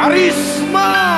karisma!